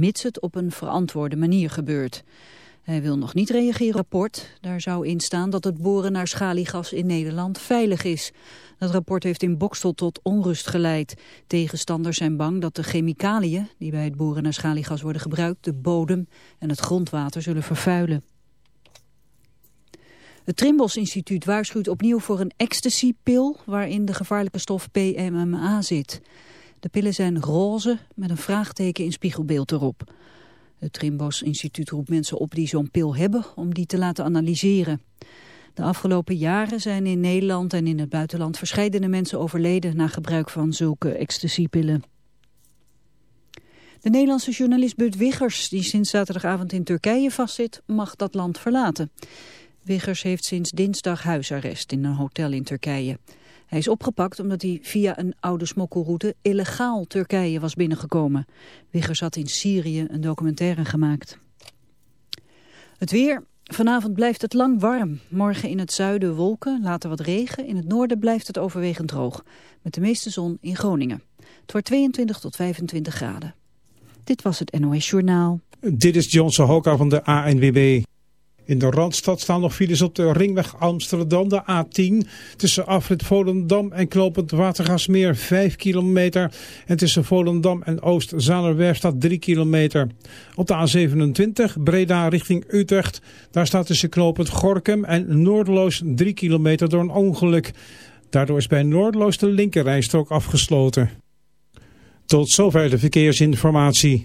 mits het op een verantwoorde manier gebeurt. Hij wil nog niet reageren op het rapport. Daar zou in staan dat het boren naar schaliegas in Nederland veilig is. Het rapport heeft in Bokstel tot onrust geleid. Tegenstanders zijn bang dat de chemicaliën die bij het boren naar schaliegas worden gebruikt... de bodem en het grondwater zullen vervuilen. Het Trimbos Instituut waarschuwt opnieuw voor een ecstasy-pil... waarin de gevaarlijke stof PMMA zit. De pillen zijn roze met een vraagteken in spiegelbeeld erop. Het Trimbos Instituut roept mensen op die zo'n pil hebben om die te laten analyseren. De afgelopen jaren zijn in Nederland en in het buitenland verscheidene mensen overleden na gebruik van zulke ecstasypillen. De Nederlandse journalist Bud Wiggers, die sinds zaterdagavond in Turkije vastzit, mag dat land verlaten. Wiggers heeft sinds dinsdag huisarrest in een hotel in Turkije. Hij is opgepakt omdat hij via een oude smokkelroute illegaal Turkije was binnengekomen. Wiggers had in Syrië een documentaire gemaakt. Het weer. Vanavond blijft het lang warm. Morgen in het zuiden wolken, later wat regen. In het noorden blijft het overwegend droog. Met de meeste zon in Groningen. Het wordt 22 tot 25 graden. Dit was het NOS Journaal. Dit is Johnson Hoka van de ANWB. In de Randstad staan nog files op de ringweg Amsterdam, de A10. Tussen afrit Volendam en Knopend Watergasmeer 5 kilometer. En tussen Volendam en Oost-Zanerwerf staat 3 kilometer. Op de A27 Breda richting Utrecht. Daar staat tussen Knopend Gorkum en Noordloos 3 kilometer door een ongeluk. Daardoor is bij Noordloos de linkerrijstrook afgesloten. Tot zover de verkeersinformatie.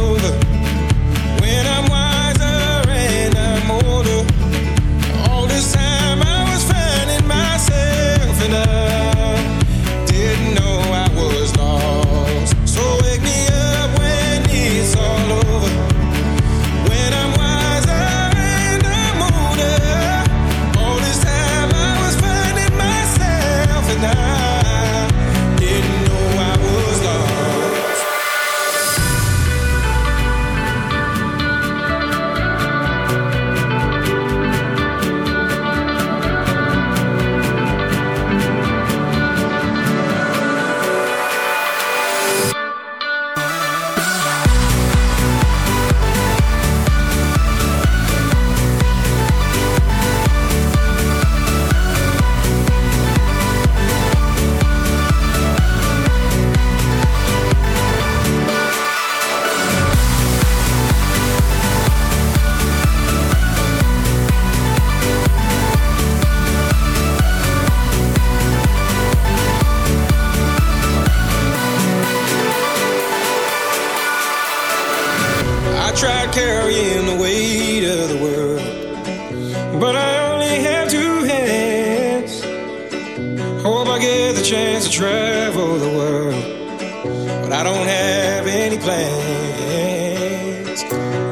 Plans.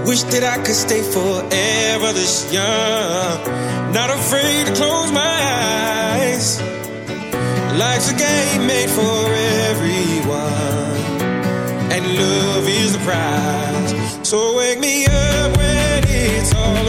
Wish that I could stay forever this young, not afraid to close my eyes. Life's a game made for everyone and love is the prize. So wake me up when it's all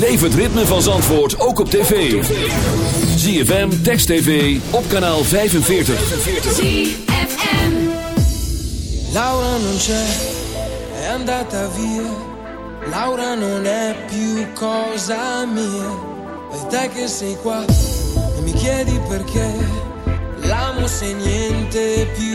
Beleef het ritme van Zandvoort ook op tv. ZFM, Text TV, op kanaal 45. ZFM. Laura non c'è, è andata via. Laura non è più cosa mia. E te che sei qua e mi chiedi perché. L'amo se niente più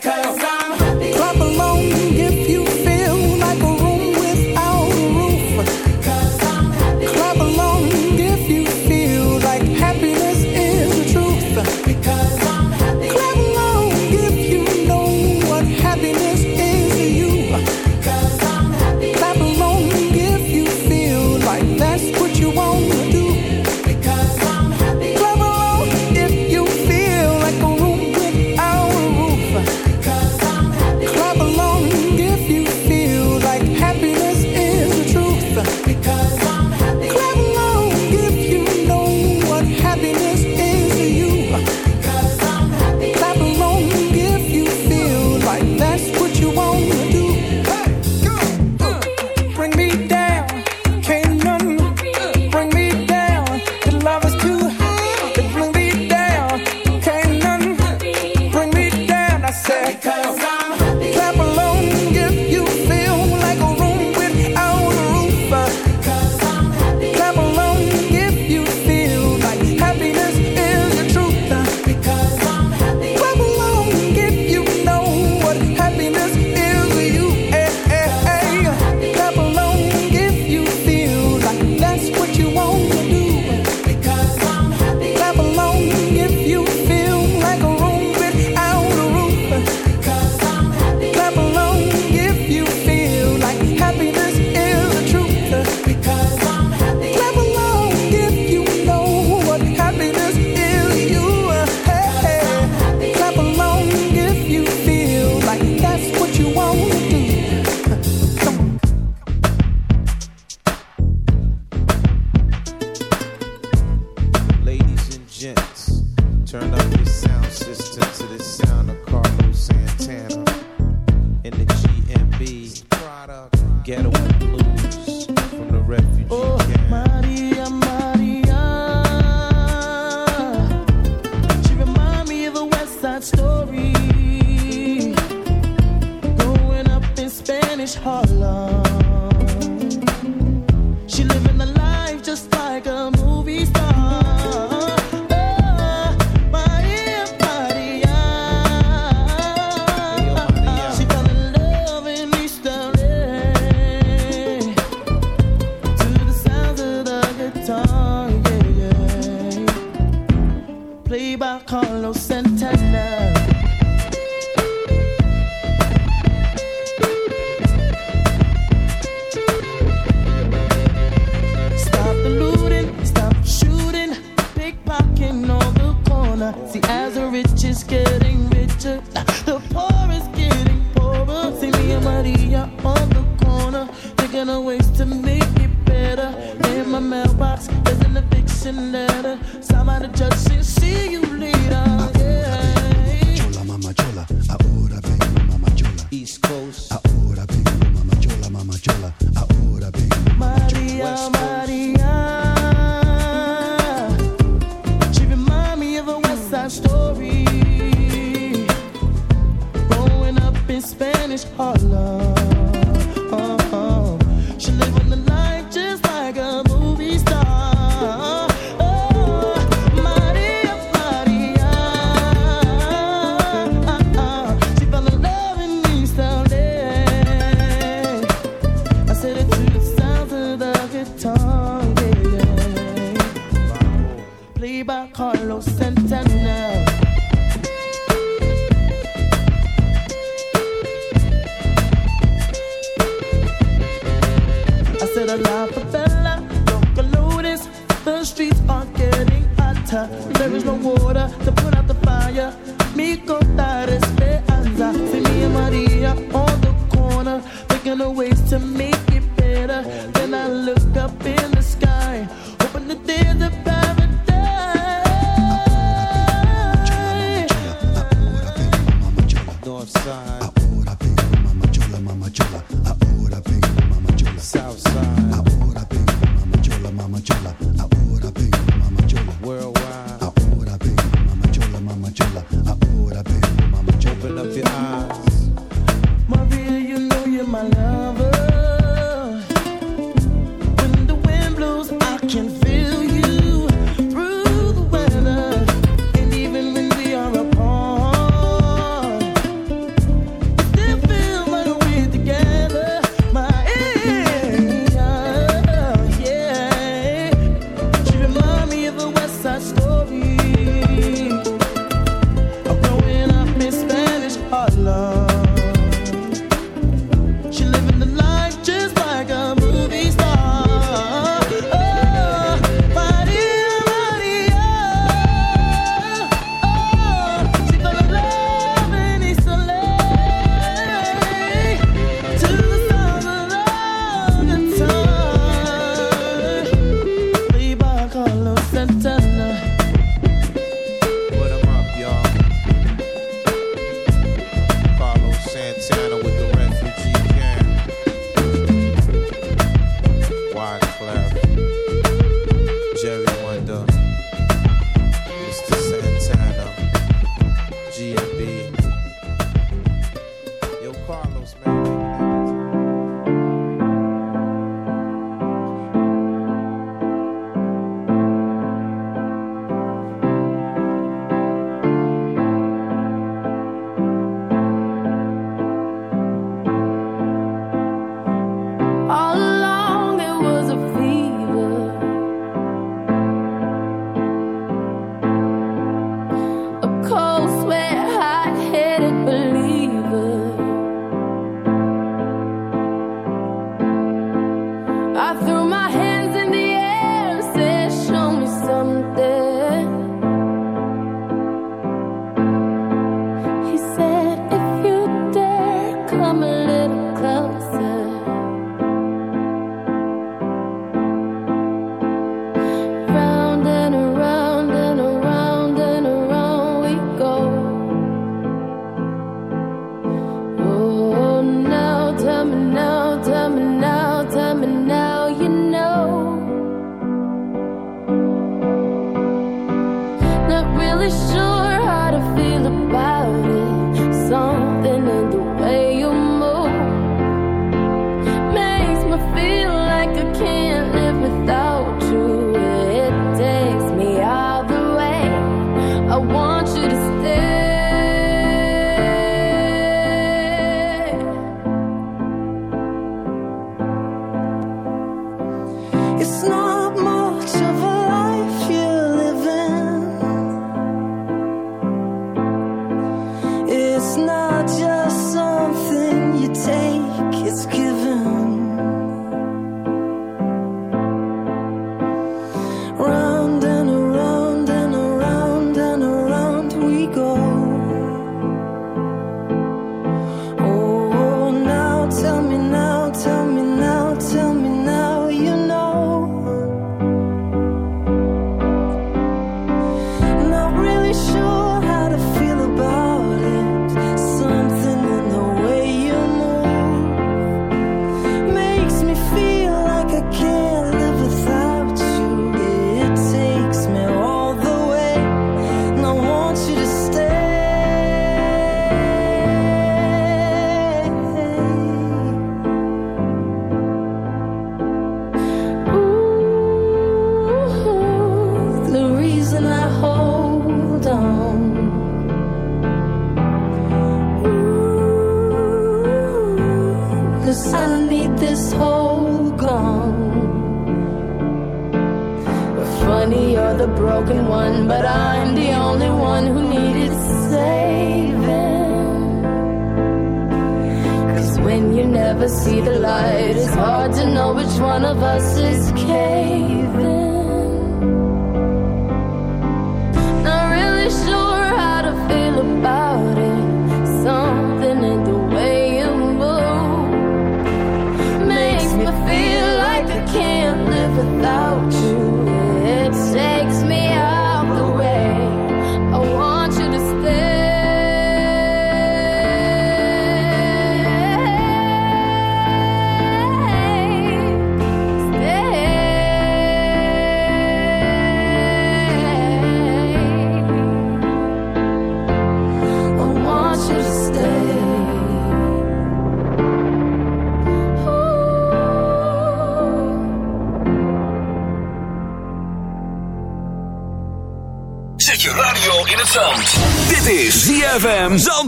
'Cause. turned up.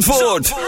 Zandvoort.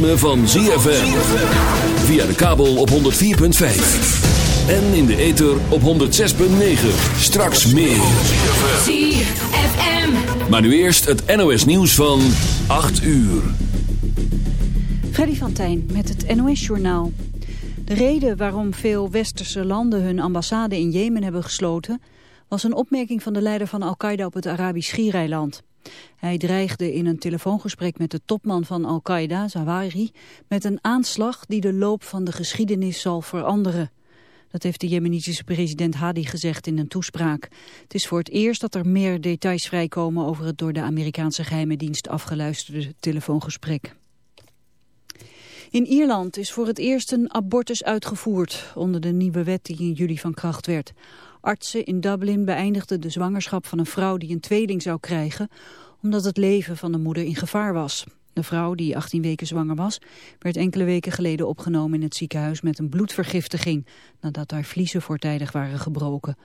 Ritme van ZFM. Via de kabel op 104.5. En in de ether op 106.9. Straks meer. ZFM. Maar nu eerst het NOS nieuws van 8 uur. Freddy van Tijn met het NOS-journaal. De reden waarom veel westerse landen hun ambassade in Jemen hebben gesloten... was een opmerking van de leider van Al-Qaeda op het Arabisch Schiereiland. Hij dreigde in een telefoongesprek met de topman van Al-Qaeda, Zawahiri... met een aanslag die de loop van de geschiedenis zal veranderen. Dat heeft de Jemenitische president Hadi gezegd in een toespraak. Het is voor het eerst dat er meer details vrijkomen... over het door de Amerikaanse geheime dienst afgeluisterde telefoongesprek. In Ierland is voor het eerst een abortus uitgevoerd onder de nieuwe wet die in juli van kracht werd. Artsen in Dublin beëindigden de zwangerschap van een vrouw die een tweeling zou krijgen, omdat het leven van de moeder in gevaar was. De vrouw, die 18 weken zwanger was, werd enkele weken geleden opgenomen in het ziekenhuis met een bloedvergiftiging, nadat haar vliezen voortijdig waren gebroken.